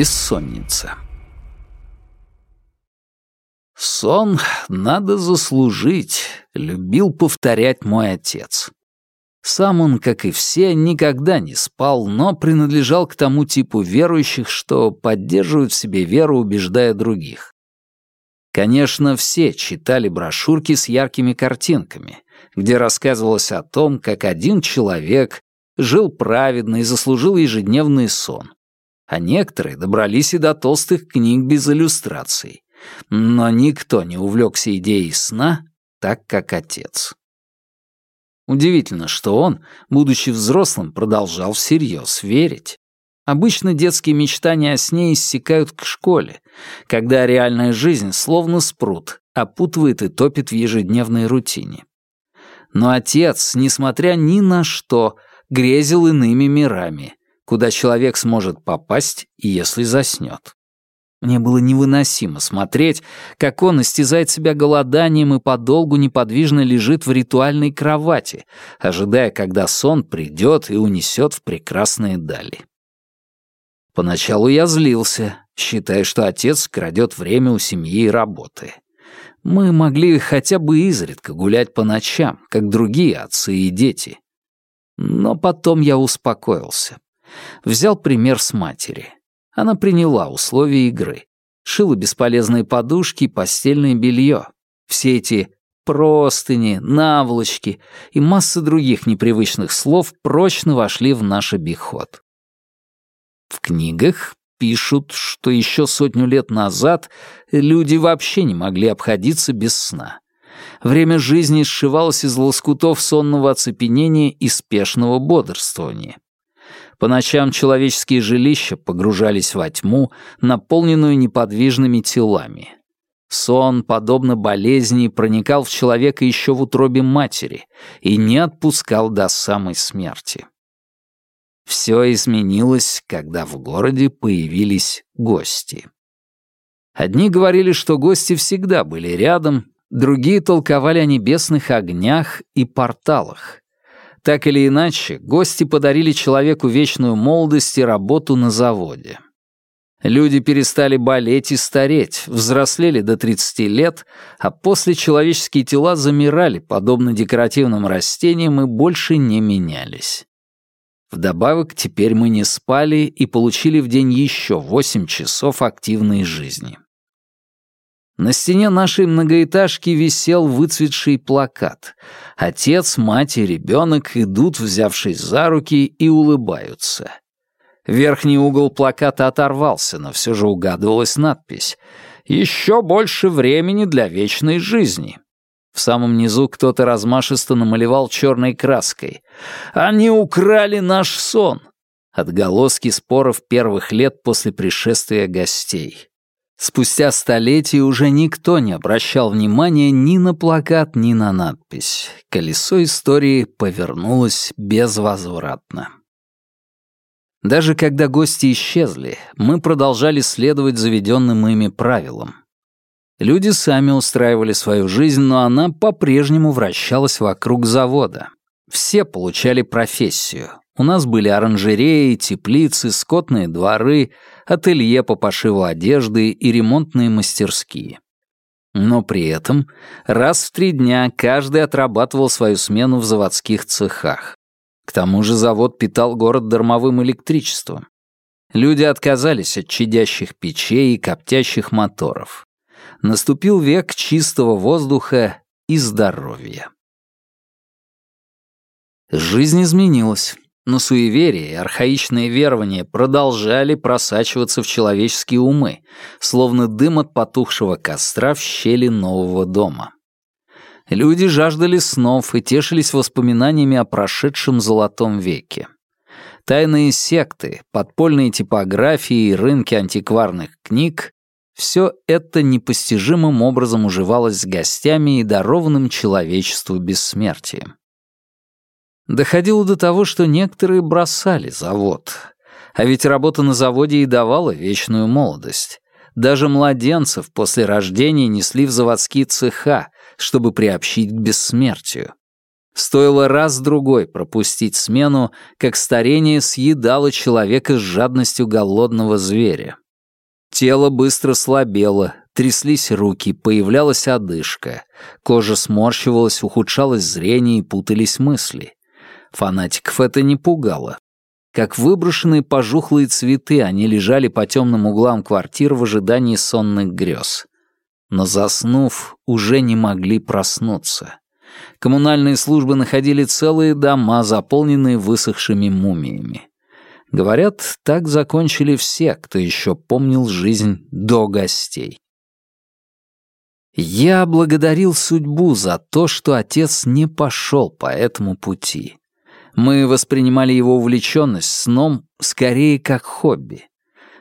Бессонница. «Сон надо заслужить», — любил повторять мой отец. Сам он, как и все, никогда не спал, но принадлежал к тому типу верующих, что поддерживают в себе веру, убеждая других. Конечно, все читали брошюрки с яркими картинками, где рассказывалось о том, как один человек жил праведно и заслужил ежедневный сон, а некоторые добрались и до толстых книг без иллюстраций. Но никто не увлекся идеей сна так, как отец. Удивительно, что он, будучи взрослым, продолжал всерьез верить. Обычно детские мечтания о сне иссякают к школе, когда реальная жизнь, словно спрут, опутывает и топит в ежедневной рутине. Но отец, несмотря ни на что, грезил иными мирами, куда человек сможет попасть, если заснет. Мне было невыносимо смотреть, как он истязает себя голоданием и подолгу неподвижно лежит в ритуальной кровати, ожидая, когда сон придет и унесет в прекрасные дали. Поначалу я злился, считая, что отец крадет время у семьи и работы. Мы могли хотя бы изредка гулять по ночам, как другие отцы и дети. Но потом я успокоился. Взял пример с матери. Она приняла условия игры. Шила бесполезные подушки и постельное белье. Все эти простыни, наволочки и масса других непривычных слов прочно вошли в наш обиход. В книгах пишут, что еще сотню лет назад люди вообще не могли обходиться без сна. Время жизни сшивалось из лоскутов сонного оцепенения и спешного бодрствования. По ночам человеческие жилища погружались во тьму, наполненную неподвижными телами. Сон, подобно болезни, проникал в человека еще в утробе матери и не отпускал до самой смерти. Все изменилось, когда в городе появились гости. Одни говорили, что гости всегда были рядом, другие толковали о небесных огнях и порталах. Так или иначе, гости подарили человеку вечную молодость и работу на заводе. Люди перестали болеть и стареть, взрослели до 30 лет, а после человеческие тела замирали, подобно декоративным растениям, и больше не менялись. Вдобавок, теперь мы не спали и получили в день еще 8 часов активной жизни. На стене нашей многоэтажки висел выцветший плакат. Отец, мать и ребенок идут, взявшись за руки, и улыбаются. Верхний угол плаката оторвался, но все же угадывалась надпись «Еще больше времени для вечной жизни». В самом низу кто-то размашисто намалевал черной краской. «Они украли наш сон!» Отголоски споров первых лет после пришествия гостей. Спустя столетия уже никто не обращал внимания ни на плакат, ни на надпись. Колесо истории повернулось безвозвратно. Даже когда гости исчезли, мы продолжали следовать заведенным ими правилам. Люди сами устраивали свою жизнь, но она по-прежнему вращалась вокруг завода. Все получали профессию. У нас были оранжереи, теплицы, скотные дворы, ателье по пошиву одежды и ремонтные мастерские. Но при этом раз в три дня каждый отрабатывал свою смену в заводских цехах. К тому же завод питал город дармовым электричеством. Люди отказались от чадящих печей и коптящих моторов наступил век чистого воздуха и здоровья. Жизнь изменилась, но суеверия и архаичные верования продолжали просачиваться в человеческие умы, словно дым от потухшего костра в щели нового дома. Люди жаждали снов и тешились воспоминаниями о прошедшем золотом веке. Тайные секты, подпольные типографии и рынки антикварных книг все это непостижимым образом уживалось с гостями и дарованным человечеству бессмертием. Доходило до того, что некоторые бросали завод. А ведь работа на заводе и давала вечную молодость. Даже младенцев после рождения несли в заводские цеха, чтобы приобщить к бессмертию. Стоило раз-другой пропустить смену, как старение съедало человека с жадностью голодного зверя. Тело быстро слабело, тряслись руки, появлялась одышка. Кожа сморщивалась, ухудшалось зрение и путались мысли. Фанатиков это не пугало. Как выброшенные пожухлые цветы, они лежали по темным углам квартир в ожидании сонных грез. Но заснув, уже не могли проснуться. Коммунальные службы находили целые дома, заполненные высохшими мумиями. Говорят, так закончили все, кто еще помнил жизнь до гостей. Я благодарил судьбу за то, что отец не пошел по этому пути. Мы воспринимали его увлеченность сном скорее как хобби.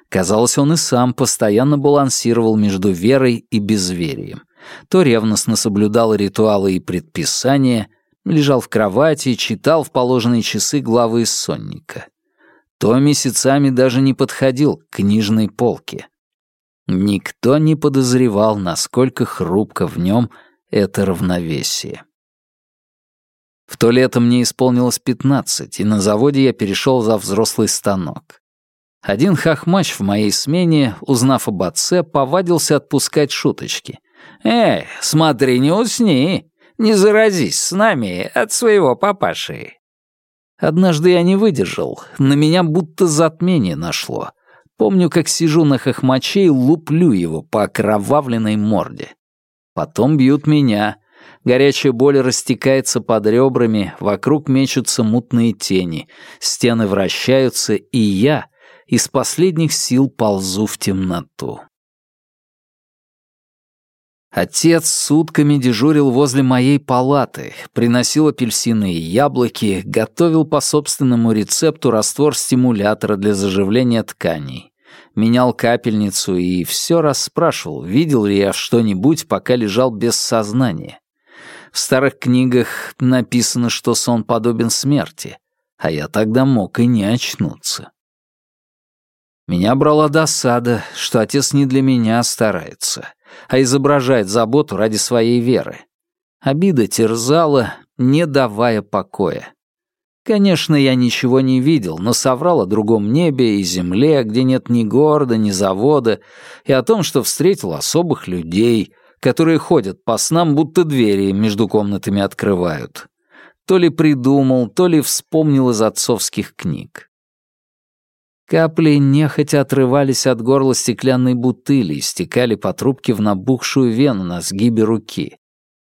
Казалось, он и сам постоянно балансировал между верой и безверием. То ревностно соблюдал ритуалы и предписания, лежал в кровати и читал в положенные часы главы из сонника. То месяцами даже не подходил к книжной полке. Никто не подозревал, насколько хрупко в нем это равновесие. В то лето мне исполнилось пятнадцать, и на заводе я перешел за взрослый станок. Один хохмач в моей смене, узнав об отце, повадился отпускать шуточки. «Эй, смотри, не усни! Не заразись с нами от своего папаши!» Однажды я не выдержал, на меня будто затмение нашло. Помню, как сижу на хохмаче и луплю его по окровавленной морде. Потом бьют меня — Горячая боль растекается под ребрами, вокруг мечутся мутные тени, стены вращаются, и я из последних сил ползу в темноту. Отец сутками дежурил возле моей палаты, приносил апельсины и яблоки, готовил по собственному рецепту раствор стимулятора для заживления тканей, менял капельницу и все расспрашивал, видел ли я что-нибудь, пока лежал без сознания. В старых книгах написано, что сон подобен смерти, а я тогда мог и не очнуться. Меня брала досада, что отец не для меня старается, а изображает заботу ради своей веры. Обида терзала, не давая покоя. Конечно, я ничего не видел, но соврал о другом небе и земле, где нет ни города, ни завода, и о том, что встретил особых людей, которые ходят по снам, будто двери между комнатами открывают. То ли придумал, то ли вспомнил из отцовских книг. Капли нехотя отрывались от горла стеклянной бутыли и стекали по трубке в набухшую вену на сгибе руки.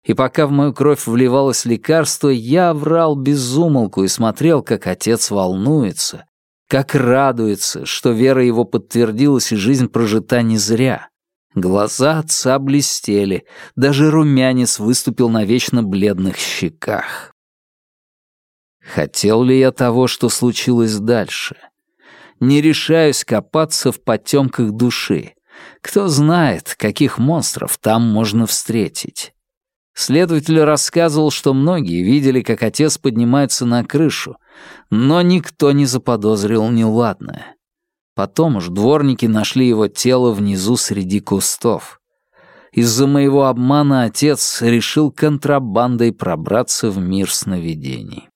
И пока в мою кровь вливалось лекарство, я врал безумолку и смотрел, как отец волнуется, как радуется, что вера его подтвердилась и жизнь прожита не зря. Глаза отца блестели, даже румянец выступил на вечно бледных щеках. Хотел ли я того, что случилось дальше? Не решаюсь копаться в потемках души. Кто знает, каких монстров там можно встретить. Следователь рассказывал, что многие видели, как отец поднимается на крышу, но никто не заподозрил неладное. Потом уж дворники нашли его тело внизу среди кустов. Из-за моего обмана отец решил контрабандой пробраться в мир сновидений.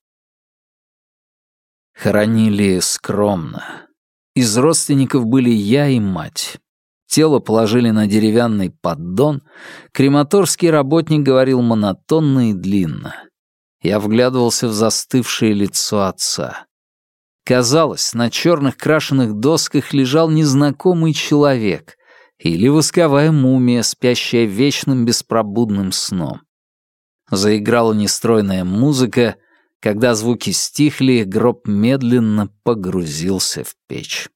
Хоронили скромно. Из родственников были я и мать. Тело положили на деревянный поддон, крематорский работник говорил монотонно и длинно. Я вглядывался в застывшее лицо отца. Казалось, на черных крашеных досках лежал незнакомый человек или восковая мумия, спящая вечным беспробудным сном. Заиграла нестройная музыка, когда звуки стихли, гроб медленно погрузился в печь.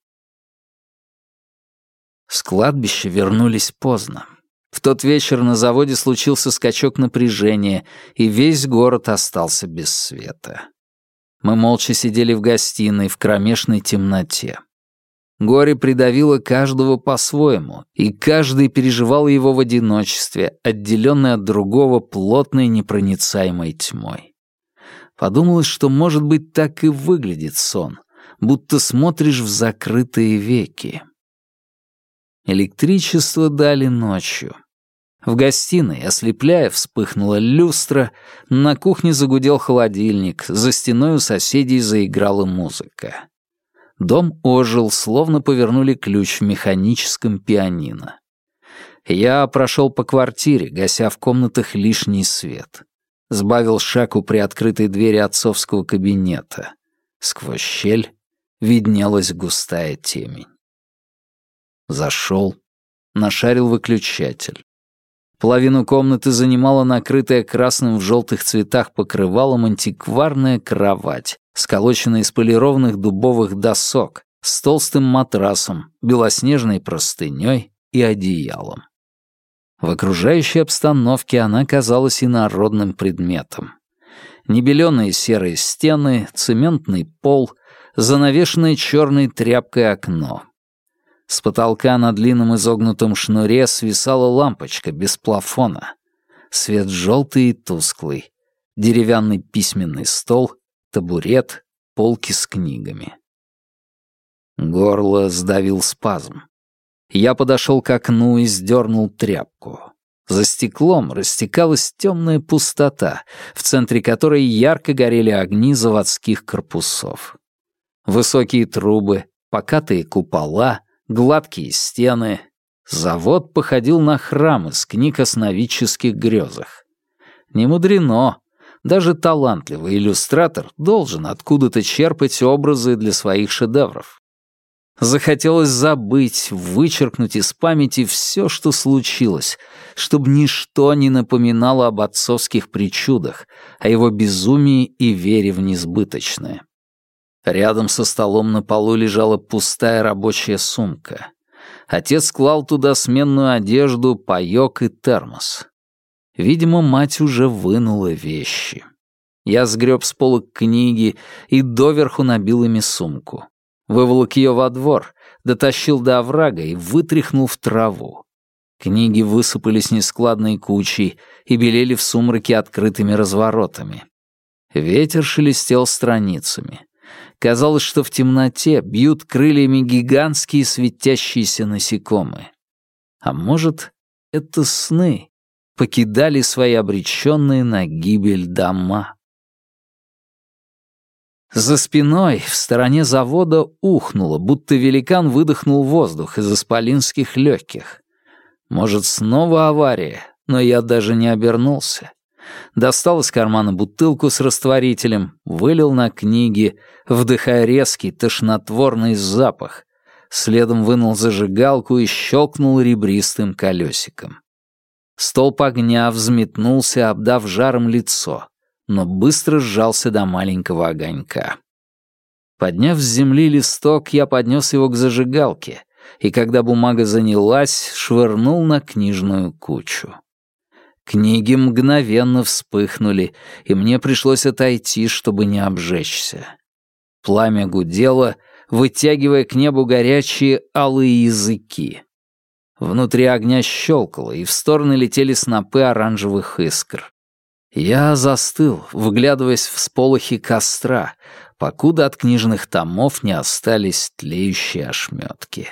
С кладбища вернулись поздно. В тот вечер на заводе случился скачок напряжения, и весь город остался без света. Мы молча сидели в гостиной в кромешной темноте. Горе придавило каждого по-своему, и каждый переживал его в одиночестве, отделенный от другого плотной непроницаемой тьмой. Подумалось, что, может быть, так и выглядит сон, будто смотришь в закрытые веки. Электричество дали ночью. В гостиной, ослепляя, вспыхнула люстра, на кухне загудел холодильник, за стеной у соседей заиграла музыка. Дом ожил, словно повернули ключ в механическом пианино. Я прошел по квартире, гася в комнатах лишний свет. Сбавил шаг у приоткрытой двери отцовского кабинета. Сквозь щель виднелась густая темень. Зашел, нашарил выключатель. Половину комнаты занимала накрытая красным в желтых цветах покрывалом антикварная кровать, сколоченная из полированных дубовых досок, с толстым матрасом, белоснежной простыней и одеялом. В окружающей обстановке она казалась инородным предметом. Небеленые серые стены, цементный пол, занавешенное черной тряпкой окно — с потолка на длинном изогнутом шнуре свисала лампочка без плафона. Свет желтый и тусклый. Деревянный письменный стол, табурет, полки с книгами. Горло сдавил спазм. Я подошел к окну и сдернул тряпку. За стеклом растекалась темная пустота, в центре которой ярко горели огни заводских корпусов. Высокие трубы, покатые купола, гладкие стены. Завод походил на храм из книг о сновидческих грезах. Не мудрено. Даже талантливый иллюстратор должен откуда-то черпать образы для своих шедевров. Захотелось забыть, вычеркнуть из памяти все, что случилось, чтобы ничто не напоминало об отцовских причудах, о его безумии и вере в несбыточное. Рядом со столом на полу лежала пустая рабочая сумка. Отец клал туда сменную одежду, паёк и термос. Видимо, мать уже вынула вещи. Я сгреб с полок книги и доверху набил ими сумку. Выволок ее во двор, дотащил до оврага и вытряхнул в траву. Книги высыпались нескладной кучей и белели в сумраке открытыми разворотами. Ветер шелестел страницами. Казалось, что в темноте бьют крыльями гигантские светящиеся насекомые. А может, это сны покидали свои обреченные на гибель дома. За спиной, в стороне завода, ухнуло, будто великан выдохнул воздух из исполинских легких. Может, снова авария, но я даже не обернулся достал из кармана бутылку с растворителем, вылил на книги, вдыхая резкий, тошнотворный запах. Следом вынул зажигалку и щелкнул ребристым колесиком. Столб огня взметнулся, обдав жаром лицо, но быстро сжался до маленького огонька. Подняв с земли листок, я поднес его к зажигалке, и когда бумага занялась, швырнул на книжную кучу. Книги мгновенно вспыхнули, и мне пришлось отойти, чтобы не обжечься. Пламя гудело, вытягивая к небу горячие алые языки. Внутри огня щелкало, и в стороны летели снопы оранжевых искр. Я застыл, вглядываясь в сполохи костра, покуда от книжных томов не остались тлеющие ошметки.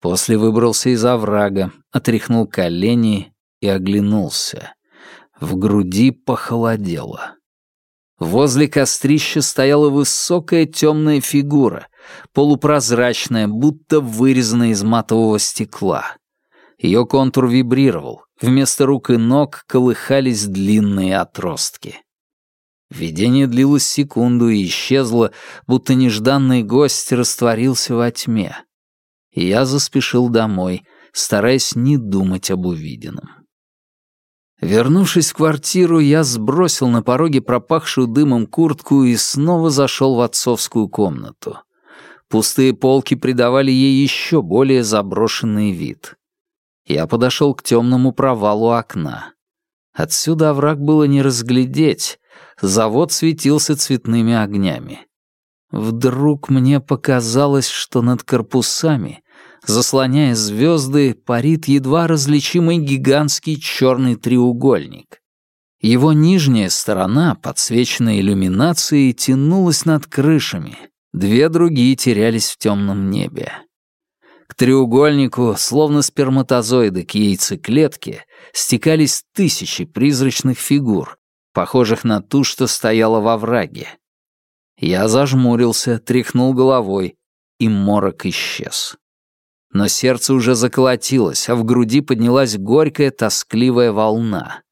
После выбрался из оврага, отряхнул колени и оглянулся. В груди похолодело. Возле кострища стояла высокая темная фигура, полупрозрачная, будто вырезанная из матового стекла. Ее контур вибрировал, вместо рук и ног колыхались длинные отростки. Видение длилось секунду и исчезло, будто нежданный гость растворился во тьме. Я заспешил домой, стараясь не думать об увиденном. Вернувшись в квартиру, я сбросил на пороге пропахшую дымом куртку и снова зашел в отцовскую комнату. Пустые полки придавали ей еще более заброшенный вид. Я подошел к темному провалу окна. Отсюда овраг было не разглядеть. Завод светился цветными огнями. Вдруг мне показалось, что над корпусами заслоняя звезды, парит едва различимый гигантский черный треугольник. Его нижняя сторона, подсвеченная иллюминацией, тянулась над крышами, две другие терялись в темном небе. К треугольнику, словно сперматозоиды к яйцеклетке, стекались тысячи призрачных фигур, похожих на ту, что стояла во враге. Я зажмурился, тряхнул головой, и морок исчез. Но сердце уже заколотилось, а в груди поднялась горькая, тоскливая волна.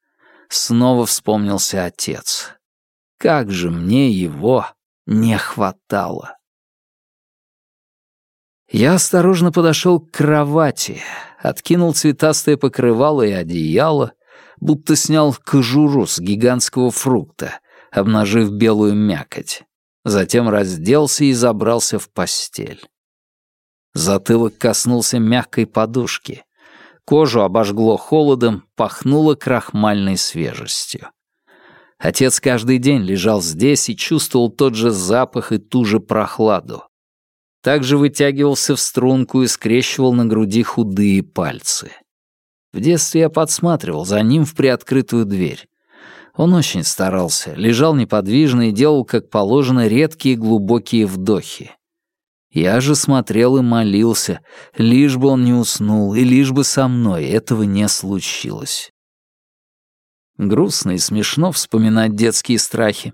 Снова вспомнился отец. Как же мне его не хватало. Я осторожно подошел к кровати, откинул цветастое покрывало и одеяло, будто снял кожуру с гигантского фрукта, обнажив белую мякоть. Затем разделся и забрался в постель. Затылок коснулся мягкой подушки. Кожу обожгло холодом, пахнуло крахмальной свежестью. Отец каждый день лежал здесь и чувствовал тот же запах и ту же прохладу. Также вытягивался в струнку и скрещивал на груди худые пальцы. В детстве я подсматривал за ним в приоткрытую дверь. Он очень старался, лежал неподвижно и делал, как положено, редкие глубокие вдохи. Я же смотрел и молился, лишь бы он не уснул, и лишь бы со мной этого не случилось. Грустно и смешно вспоминать детские страхи.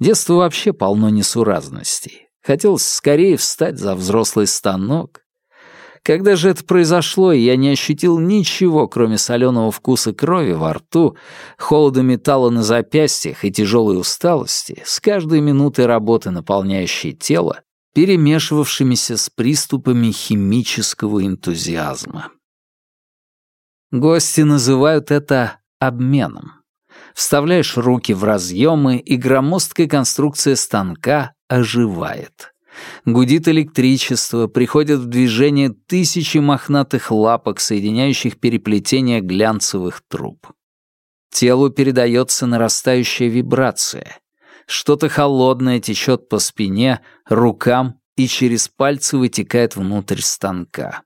Детство вообще полно несуразностей. Хотелось скорее встать за взрослый станок, когда же это произошло, я не ощутил ничего, кроме соленого вкуса крови во рту, холода металла на запястьях и тяжелой усталости, с каждой минутой работы, наполняющей тело, перемешивавшимися с приступами химического энтузиазма. Гости называют это обменом. Вставляешь руки в разъемы, и громоздкая конструкция станка оживает. Гудит электричество, приходят в движение тысячи мохнатых лапок, соединяющих переплетение глянцевых труб. Телу передается нарастающая вибрация. Что-то холодное течет по спине, рукам и через пальцы вытекает внутрь станка.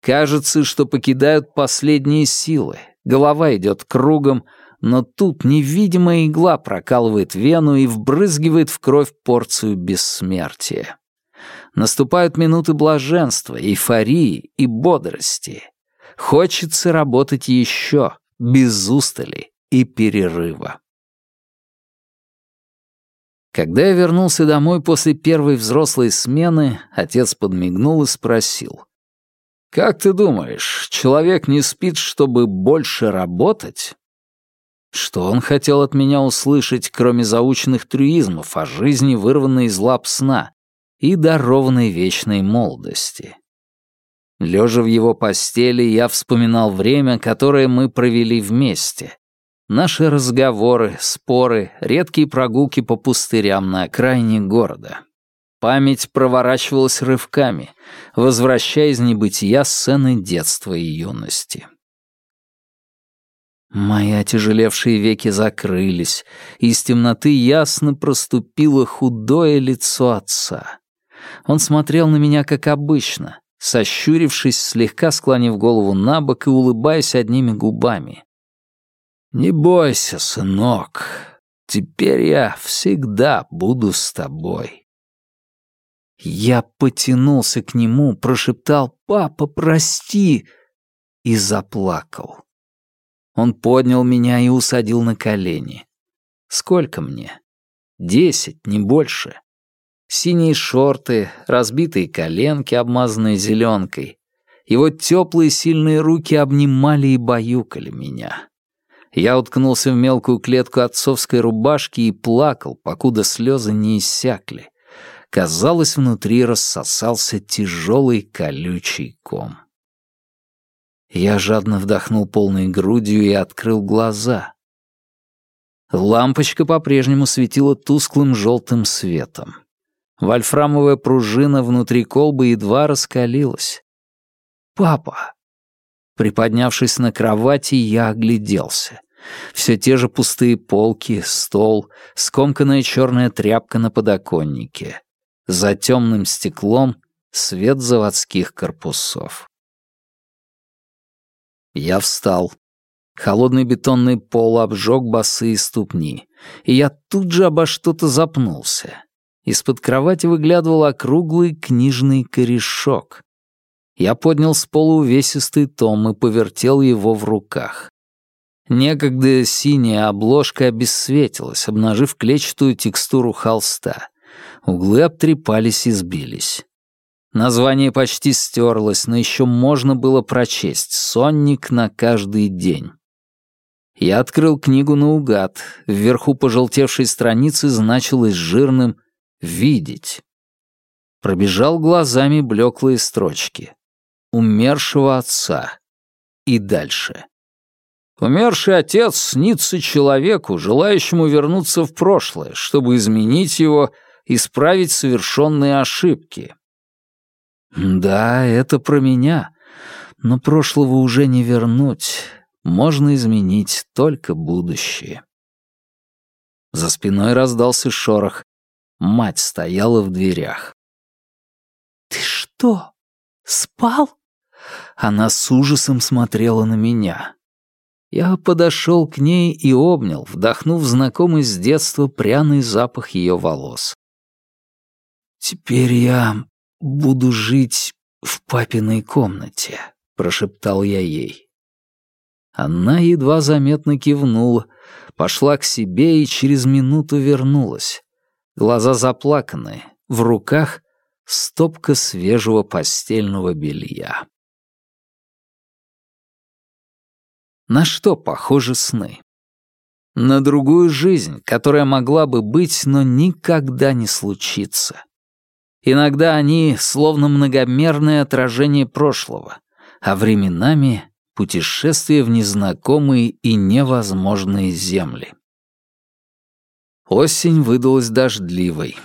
Кажется, что покидают последние силы, голова идет кругом, но тут невидимая игла прокалывает вену и вбрызгивает в кровь порцию бессмертия. Наступают минуты блаженства, эйфории и бодрости. Хочется работать еще, без устали и перерыва. Когда я вернулся домой после первой взрослой смены, отец подмигнул и спросил. «Как ты думаешь, человек не спит, чтобы больше работать?» Что он хотел от меня услышать, кроме заученных трюизмов о жизни, вырванной из лап сна и дарованной вечной молодости? Лежа в его постели, я вспоминал время, которое мы провели вместе. Наши разговоры, споры, редкие прогулки по пустырям на окраине города. Память проворачивалась рывками, возвращая из небытия сцены детства и юности. Мои отяжелевшие веки закрылись, и из темноты ясно проступило худое лицо отца. Он смотрел на меня как обычно, сощурившись, слегка склонив голову на бок и улыбаясь одними губами. «Не бойся, сынок, теперь я всегда буду с тобой». Я потянулся к нему, прошептал «Папа, прости!» и заплакал. Он поднял меня и усадил на колени. Сколько мне? Десять, не больше. Синие шорты, разбитые коленки, обмазанные зеленкой. Его теплые сильные руки обнимали и баюкали меня. Я уткнулся в мелкую клетку отцовской рубашки и плакал, покуда слезы не иссякли. Казалось, внутри рассосался тяжелый колючий ком. Я жадно вдохнул полной грудью и открыл глаза. Лампочка по-прежнему светила тусклым желтым светом. Вольфрамовая пружина внутри колбы едва раскалилась. «Папа!» Приподнявшись на кровати, я огляделся. Все те же пустые полки, стол, скомканная черная тряпка на подоконнике. За темным стеклом свет заводских корпусов. Я встал. Холодный бетонный пол обжег босые ступни, и я тут же обо что-то запнулся. Из-под кровати выглядывал округлый книжный корешок. Я поднял с пола увесистый том и повертел его в руках. Некогда синяя обложка обесцветилась, обнажив клетчатую текстуру холста. Углы обтрепались и сбились. Название почти стерлось, но еще можно было прочесть «Сонник на каждый день». Я открыл книгу наугад. Вверху пожелтевшей страницы значилось жирным «Видеть». Пробежал глазами блеклые строчки. «Умершего отца». И дальше. Умерший отец снится человеку, желающему вернуться в прошлое, чтобы изменить его, исправить совершенные ошибки. Да, это про меня, но прошлого уже не вернуть. Можно изменить только будущее. За спиной раздался шорох. Мать стояла в дверях. «Ты что, спал?» Она с ужасом смотрела на меня. Я подошел к ней и обнял, вдохнув знакомый с детства пряный запах ее волос. «Теперь я буду жить в папиной комнате», — прошептал я ей. Она едва заметно кивнула, пошла к себе и через минуту вернулась. Глаза заплаканные, в руках стопка свежего постельного белья. На что похожи сны? На другую жизнь, которая могла бы быть, но никогда не случится. Иногда они словно многомерное отражение прошлого, а временами — путешествие в незнакомые и невозможные земли. Осень выдалась дождливой.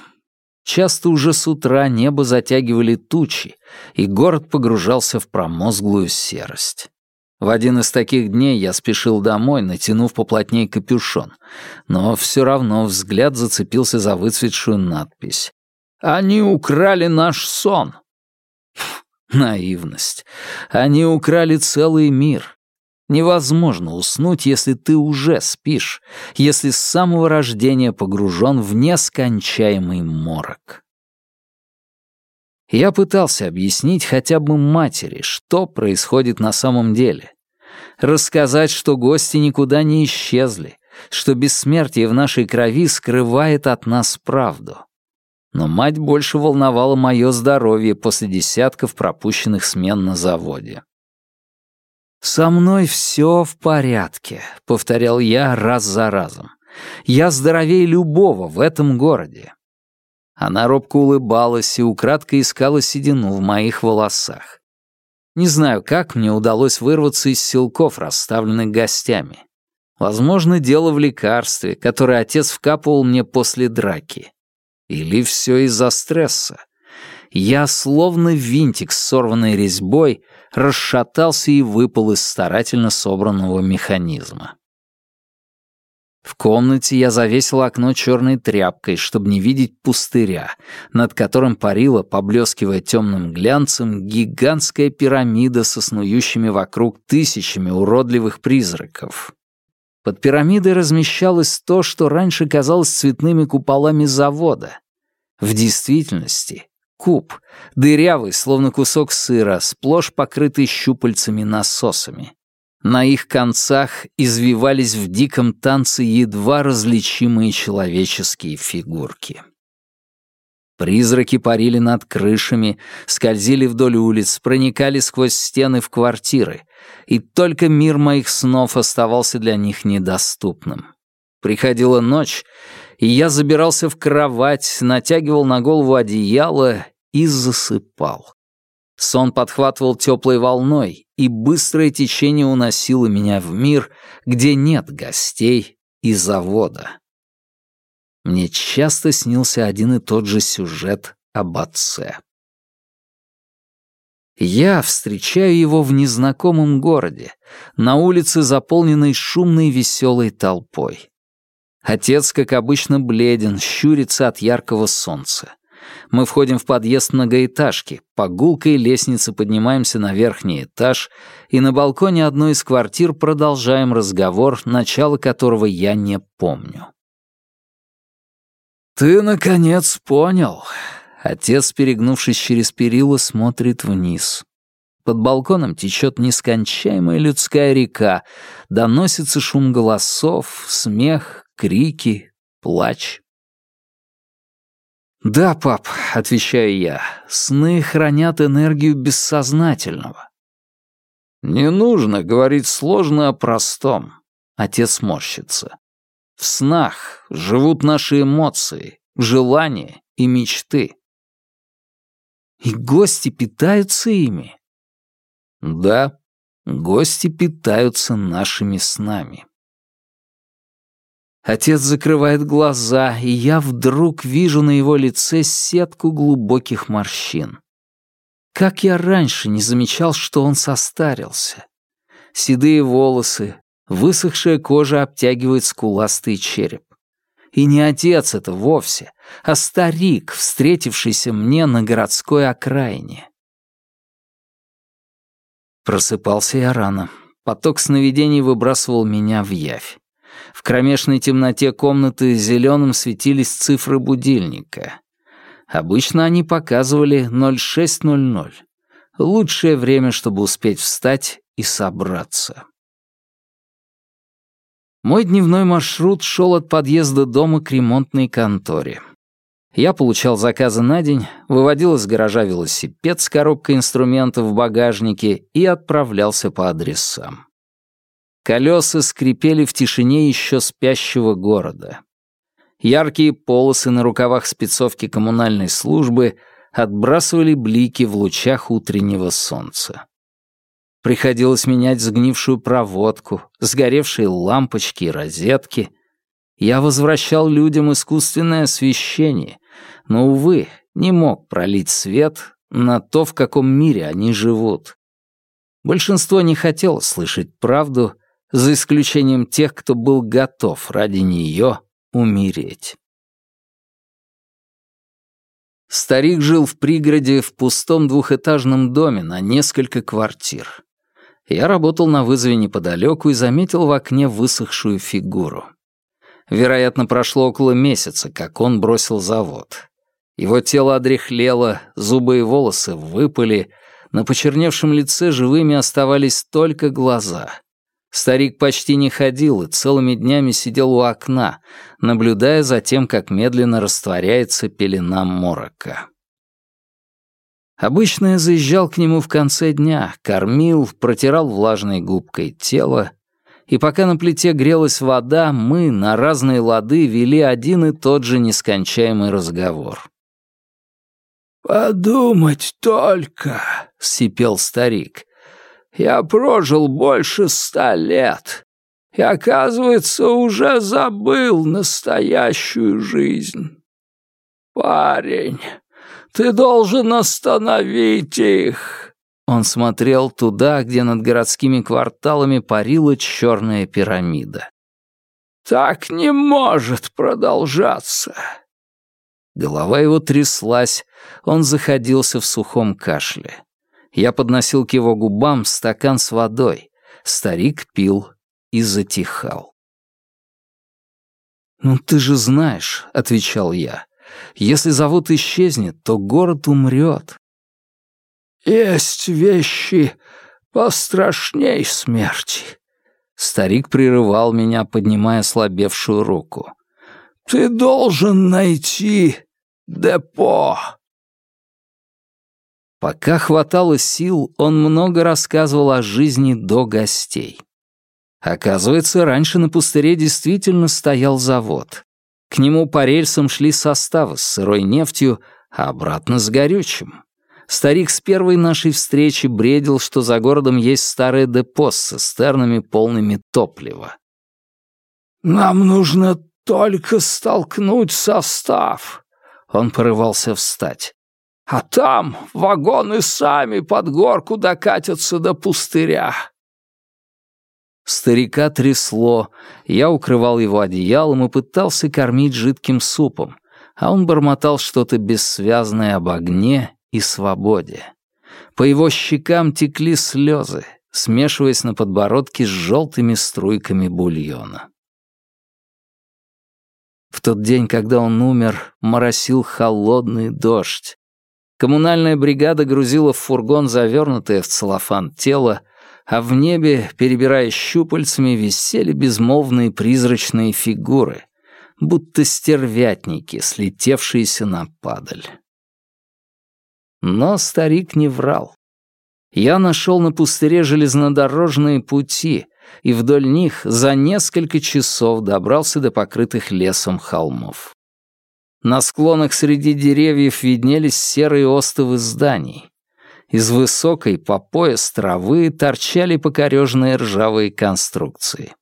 Часто уже с утра небо затягивали тучи, и город погружался в промозглую серость. В один из таких дней я спешил домой, натянув поплотнее капюшон, но все равно взгляд зацепился за выцветшую надпись. «Они украли наш сон!» Наивность. Они украли целый мир. Невозможно уснуть, если ты уже спишь, если с самого рождения погружен в нескончаемый морок. Я пытался объяснить хотя бы матери, что происходит на самом деле. Рассказать, что гости никуда не исчезли, что бессмертие в нашей крови скрывает от нас правду. Но мать больше волновала мое здоровье после десятков пропущенных смен на заводе. «Со мной все в порядке», — повторял я раз за разом. «Я здоровее любого в этом городе. Она робко улыбалась и украдкой искала седину в моих волосах. Не знаю, как мне удалось вырваться из силков, расставленных гостями. Возможно, дело в лекарстве, которое отец вкапывал мне после драки. Или все из-за стресса. Я, словно винтик с сорванной резьбой, расшатался и выпал из старательно собранного механизма. В комнате я завесил окно черной тряпкой, чтобы не видеть пустыря, над которым парила, поблескивая темным глянцем, гигантская пирамида со снующими вокруг тысячами уродливых призраков. Под пирамидой размещалось то, что раньше казалось цветными куполами завода. В действительности — куб, дырявый, словно кусок сыра, сплошь покрытый щупальцами-насосами. На их концах извивались в диком танце едва различимые человеческие фигурки. Призраки парили над крышами, скользили вдоль улиц, проникали сквозь стены в квартиры, и только мир моих снов оставался для них недоступным. Приходила ночь, и я забирался в кровать, натягивал на голову одеяло и засыпал. Сон подхватывал теплой волной, и быстрое течение уносило меня в мир, где нет гостей и завода. Мне часто снился один и тот же сюжет об отце. Я встречаю его в незнакомом городе, на улице, заполненной шумной веселой толпой. Отец, как обычно, бледен, щурится от яркого солнца. Мы входим в подъезд многоэтажки, по гулкой лестнице поднимаемся на верхний этаж и на балконе одной из квартир продолжаем разговор, начало которого я не помню. «Ты, наконец, понял?» Отец, перегнувшись через перила, смотрит вниз. Под балконом течет нескончаемая людская река, доносится шум голосов, смех, крики, плач. «Да, пап», — отвечаю я, — «сны хранят энергию бессознательного». «Не нужно говорить сложно о простом», — отец морщится. «В снах живут наши эмоции, желания и мечты». «И гости питаются ими?» «Да, гости питаются нашими снами». Отец закрывает глаза, и я вдруг вижу на его лице сетку глубоких морщин. Как я раньше не замечал, что он состарился. Седые волосы, высохшая кожа обтягивает скуластый череп. И не отец это вовсе, а старик, встретившийся мне на городской окраине. Просыпался я рано. Поток сновидений выбрасывал меня в явь. В кромешной темноте комнаты зеленым светились цифры будильника. Обычно они показывали 06.00. Лучшее время, чтобы успеть встать и собраться. Мой дневной маршрут шел от подъезда дома к ремонтной конторе. Я получал заказы на день, выводил из гаража велосипед с коробкой инструментов в багажнике и отправлялся по адресам. Колеса скрипели в тишине еще спящего города. Яркие полосы на рукавах спецовки коммунальной службы отбрасывали блики в лучах утреннего солнца. Приходилось менять сгнившую проводку, сгоревшие лампочки и розетки. Я возвращал людям искусственное освещение, но, увы, не мог пролить свет на то, в каком мире они живут. Большинство не хотело слышать правду за исключением тех, кто был готов ради нее умереть. Старик жил в пригороде в пустом двухэтажном доме на несколько квартир. Я работал на вызове неподалеку и заметил в окне высохшую фигуру. Вероятно, прошло около месяца, как он бросил завод. Его тело одряхлело, зубы и волосы выпали, на почерневшем лице живыми оставались только глаза. Старик почти не ходил и целыми днями сидел у окна, наблюдая за тем, как медленно растворяется пелена морока. Обычно я заезжал к нему в конце дня, кормил, протирал влажной губкой тело, и пока на плите грелась вода, мы на разные лады вели один и тот же нескончаемый разговор. «Подумать только», — сипел старик, я прожил больше ста лет и, оказывается, уже забыл настоящую жизнь. Парень, ты должен остановить их. Он смотрел туда, где над городскими кварталами парила черная пирамида. Так не может продолжаться. Голова его тряслась, он заходился в сухом кашле. Я подносил к его губам стакан с водой. Старик пил и затихал. «Ну ты же знаешь», — отвечал я, — «если завод исчезнет, то город умрет». «Есть вещи пострашней смерти». Старик прерывал меня, поднимая слабевшую руку. «Ты должен найти депо». Пока хватало сил, он много рассказывал о жизни до гостей. Оказывается, раньше на пустыре действительно стоял завод. К нему по рельсам шли составы с сырой нефтью, а обратно с горючим. Старик с первой нашей встречи бредил, что за городом есть старое депо с цистернами, полными топлива. «Нам нужно только столкнуть состав». Он порывался встать. А там вагоны сами под горку докатятся до пустыря. Старика трясло, я укрывал его одеялом и пытался кормить жидким супом, а он бормотал что-то бессвязное об огне и свободе. По его щекам текли слезы, смешиваясь на подбородке с желтыми струйками бульона. В тот день, когда он умер, моросил холодный дождь. Коммунальная бригада грузила в фургон завернутое в целлофан тело, а в небе, перебирая щупальцами, висели безмолвные призрачные фигуры. будто стервятники, слетевшиеся на падаль. Но старик не врал. Я нашел на пустыре железнодорожные пути, и вдоль них за несколько часов добрался до покрытых лесом холмов. На склонах среди деревьев виднелись серые остовы зданий. Из высокой по пояс травы торчали покореженные ржавые конструкции.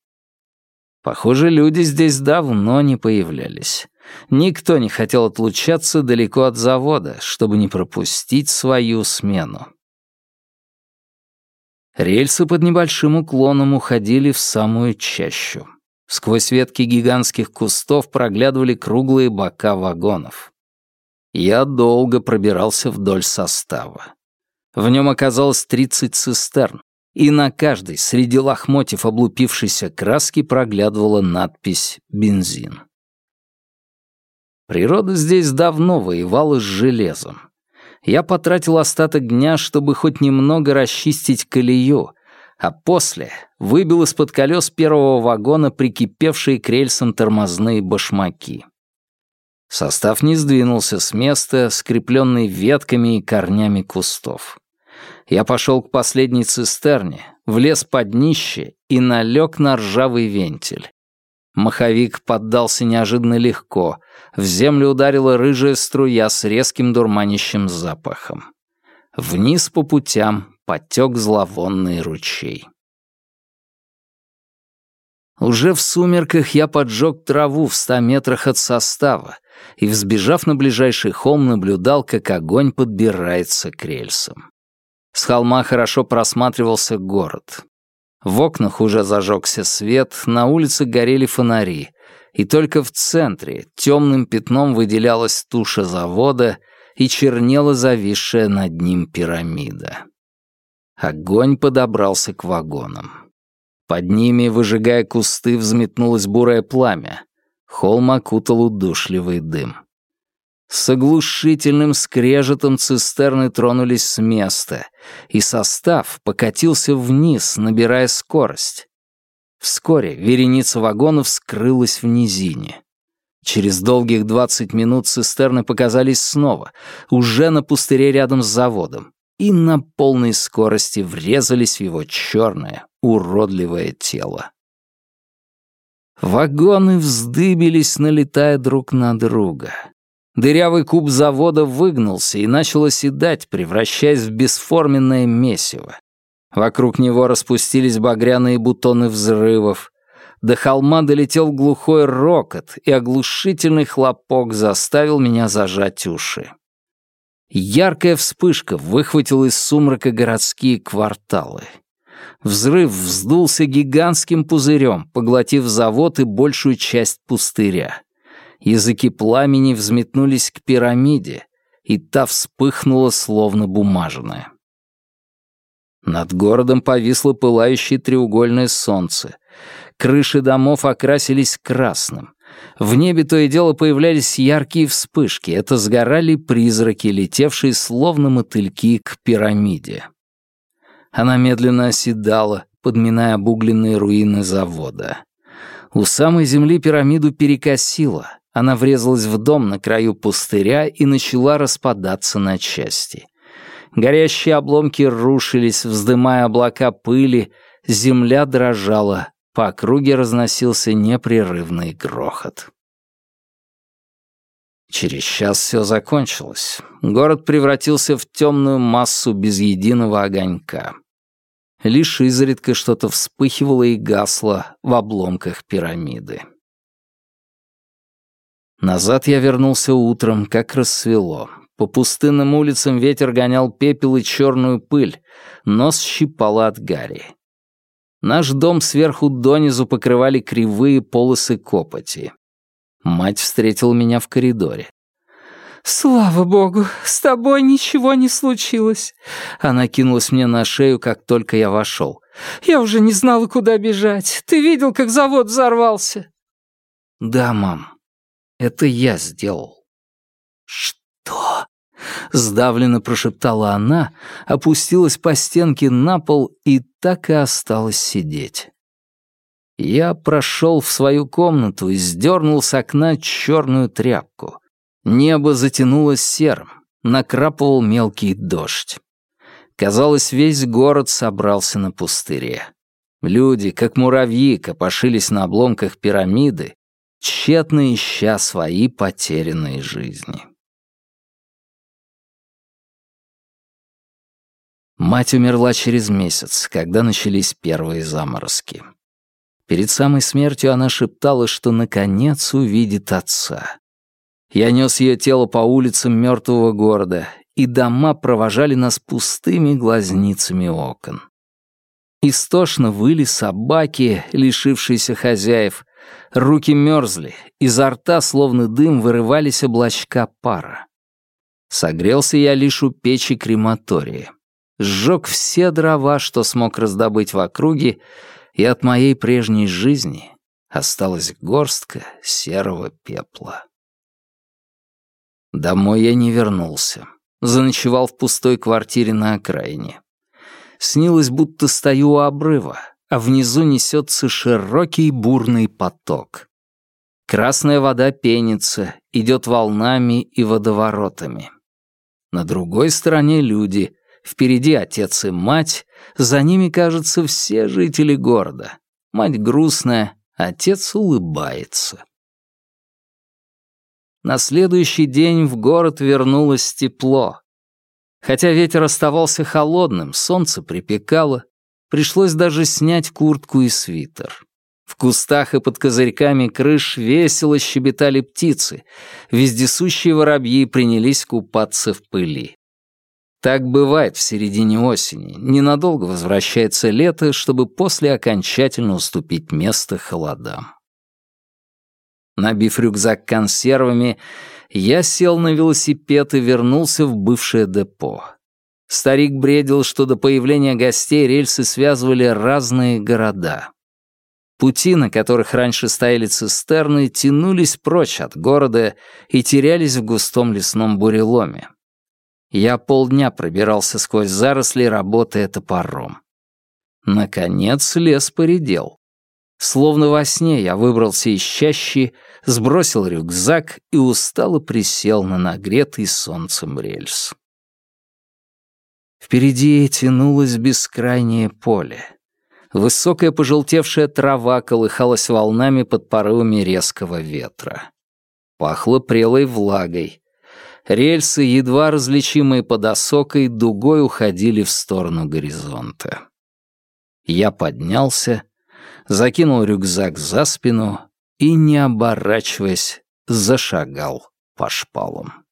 Похоже, люди здесь давно не появлялись. Никто не хотел отлучаться далеко от завода, чтобы не пропустить свою смену. Рельсы под небольшим уклоном уходили в самую чащу. Сквозь ветки гигантских кустов проглядывали круглые бока вагонов. Я долго пробирался вдоль состава. В нем оказалось 30 цистерн, и на каждой среди лохмотьев облупившейся краски проглядывала надпись «Бензин». Природа здесь давно воевала с железом. Я потратил остаток дня, чтобы хоть немного расчистить колею, а после выбил из-под колес первого вагона прикипевшие к рельсам тормозные башмаки. Состав не сдвинулся с места, скрепленный ветками и корнями кустов. Я пошел к последней цистерне, влез под днище и налег на ржавый вентиль. Маховик поддался неожиданно легко, в землю ударила рыжая струя с резким дурманящим запахом. Вниз по путям потек зловонный ручей. Уже в сумерках я поджег траву в ста метрах от состава и, взбежав на ближайший холм, наблюдал, как огонь подбирается к рельсам. С холма хорошо просматривался город. В окнах уже зажегся свет, на улице горели фонари, и только в центре темным пятном выделялась туша завода и чернела зависшая над ним пирамида. Огонь подобрался к вагонам. Под ними, выжигая кусты, взметнулось бурое пламя. Холм окутал удушливый дым. С оглушительным скрежетом цистерны тронулись с места, и состав покатился вниз, набирая скорость. Вскоре вереница вагонов скрылась в низине. Через долгих двадцать минут цистерны показались снова, уже на пустыре рядом с заводом и на полной скорости врезались в его черное, уродливое тело. Вагоны вздыбились, налетая друг на друга. Дырявый куб завода выгнулся и начал оседать, превращаясь в бесформенное месиво. Вокруг него распустились багряные бутоны взрывов. До холма долетел глухой рокот, и оглушительный хлопок заставил меня зажать уши. Яркая вспышка выхватила из сумрака городские кварталы. Взрыв вздулся гигантским пузырем, поглотив завод и большую часть пустыря. Языки пламени взметнулись к пирамиде, и та вспыхнула, словно бумажная. Над городом повисло пылающее треугольное солнце. Крыши домов окрасились красным. В небе то и дело появлялись яркие вспышки. Это сгорали призраки, летевшие словно мотыльки к пирамиде. Она медленно оседала, подминая обугленные руины завода. У самой земли пирамиду перекосило. Она врезалась в дом на краю пустыря и начала распадаться на части. Горящие обломки рушились, вздымая облака пыли, земля дрожала, по округе разносился непрерывный грохот. Через час все закончилось. Город превратился в темную массу без единого огонька. Лишь изредка что-то вспыхивало и гасло в обломках пирамиды. Назад я вернулся утром, как рассвело. По пустынным улицам ветер гонял пепел и черную пыль, нос щипало от гари. Наш дом сверху донизу покрывали кривые полосы копоти. Мать встретила меня в коридоре. «Слава богу, с тобой ничего не случилось!» Она кинулась мне на шею, как только я вошел. «Я уже не знала, куда бежать. Ты видел, как завод взорвался?» «Да, мам, это я сделал». «Что?» Сдавленно прошептала она, опустилась по стенке на пол и так и осталась сидеть. Я прошел в свою комнату и сдернул с окна черную тряпку. Небо затянулось серым, накрапывал мелкий дождь. Казалось, весь город собрался на пустыре. Люди, как муравьи, копошились на обломках пирамиды, тщетно ища свои потерянные жизни. Мать умерла через месяц, когда начались первые заморозки. Перед самой смертью она шептала, что наконец увидит отца. Я нес ее тело по улицам мертвого города, и дома провожали нас пустыми глазницами окон. Истошно выли собаки, лишившиеся хозяев. Руки мерзли, изо рта, словно дым, вырывались облачка пара. Согрелся я лишь у печи крематория. Сжег все дрова, что смог раздобыть в округе, и от моей прежней жизни осталась горстка серого пепла. Домой я не вернулся. Заночевал в пустой квартире на окраине. Снилось, будто стою у обрыва, а внизу несется широкий бурный поток. Красная вода пенится, идет волнами и водоворотами. На другой стороне люди, Впереди отец и мать, за ними, кажется, все жители города. Мать грустная, отец улыбается. На следующий день в город вернулось тепло. Хотя ветер оставался холодным, солнце припекало, пришлось даже снять куртку и свитер. В кустах и под козырьками крыш весело щебетали птицы, вездесущие воробьи принялись купаться в пыли. Так бывает в середине осени. Ненадолго возвращается лето, чтобы после окончательно уступить место холодам. Набив рюкзак консервами, я сел на велосипед и вернулся в бывшее депо. Старик бредил, что до появления гостей рельсы связывали разные города. Пути, на которых раньше стояли цистерны, тянулись прочь от города и терялись в густом лесном буреломе. Я полдня пробирался сквозь заросли, работая топором. Наконец лес поредел. Словно во сне я выбрался из чащи, сбросил рюкзак и устало присел на нагретый солнцем рельс. Впереди тянулось бескрайнее поле. Высокая пожелтевшая трава колыхалась волнами под порывами резкого ветра. Пахло прелой влагой. Рельсы, едва различимые под осокой, дугой уходили в сторону горизонта. Я поднялся, закинул рюкзак за спину и, не оборачиваясь, зашагал по шпалам.